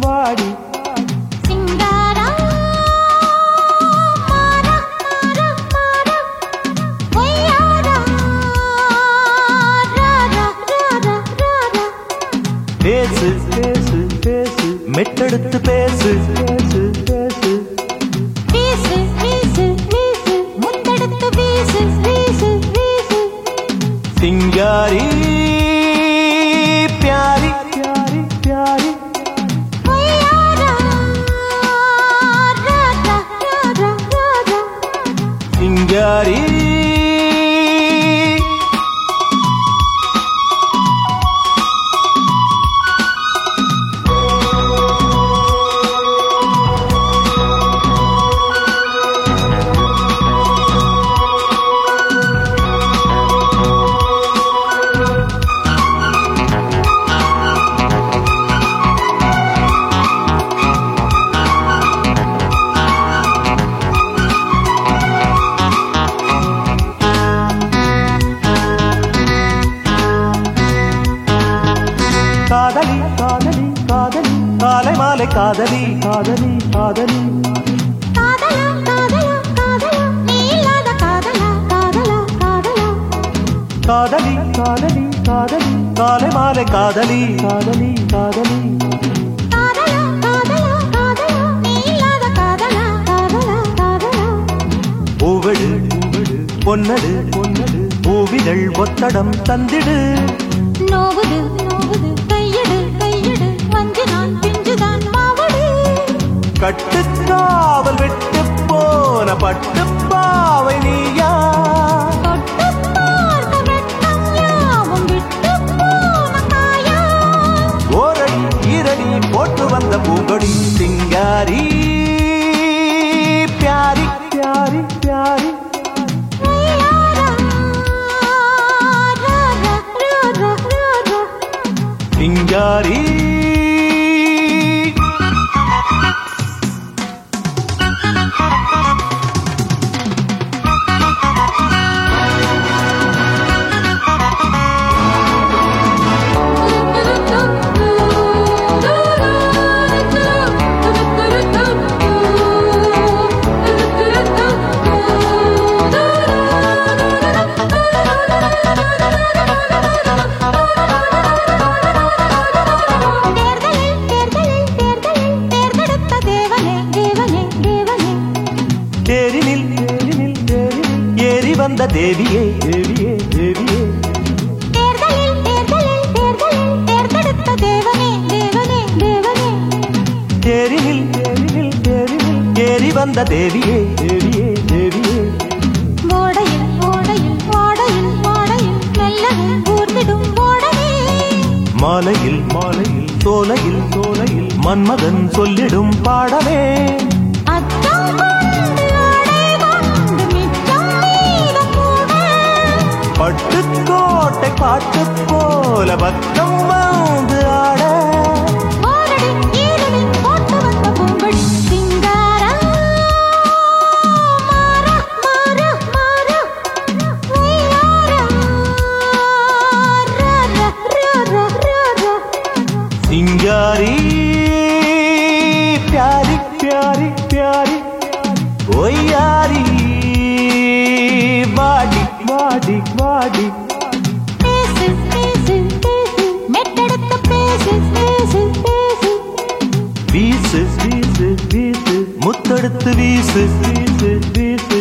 வாடி சிங்காரா மாரா மாரா மாரா ஒய்யாரா ராரா ராரா ராரா பேசு பேசு பேசு மெட்டெடுத்து பேசு பேசு காலை மாலை காதலி. காதலி காதலி. காதலா காதலா காதலா. நீ இல்லாத காதலா காதலா காதலா. காதலி காதலி காதலி. காலை மாலை காதலி. காதலி காதலி. காதலா காதலா காதலா. நீ இல்லாத காதலா காதலா காதலா. பூவெடு பூவெடு பொன்னடு பொன்னடு. பூவிதழ் ஒத்தடம் தந்திடு. நோவுது நோவுது. கட்டுக்காவல் விட்டு போன பட்டு பாவை நீயா? ஓரடி ஈரடி போட்டு வந்த பூங்கொடி சிங்காரி பியாரி பியாரி பியாரி. சிங்காரி. தேரினில் ஏறி வந்த தேவியே தேவியே தேவியே. தேரினில் ஏறி வந்த தேவியே தேவியே தேவியே. ஓடையில் ஓடையில் வாடையில் வாடையில் மெல்லவே ஊர்ந்திடும் ஓடவே. மாலையில் மாலையில் சோலையில் சோலையில் மன்மதன் சொல்லிடும் பாடவே. பட்டுக்கோட்டை பாட்டு போல பக்கம் வந்து ஆட. சிங்காரா? பியாரி பியாரி பியாரி. ஒய்யாரி வாடி வாடி வாடி. तस्वीर से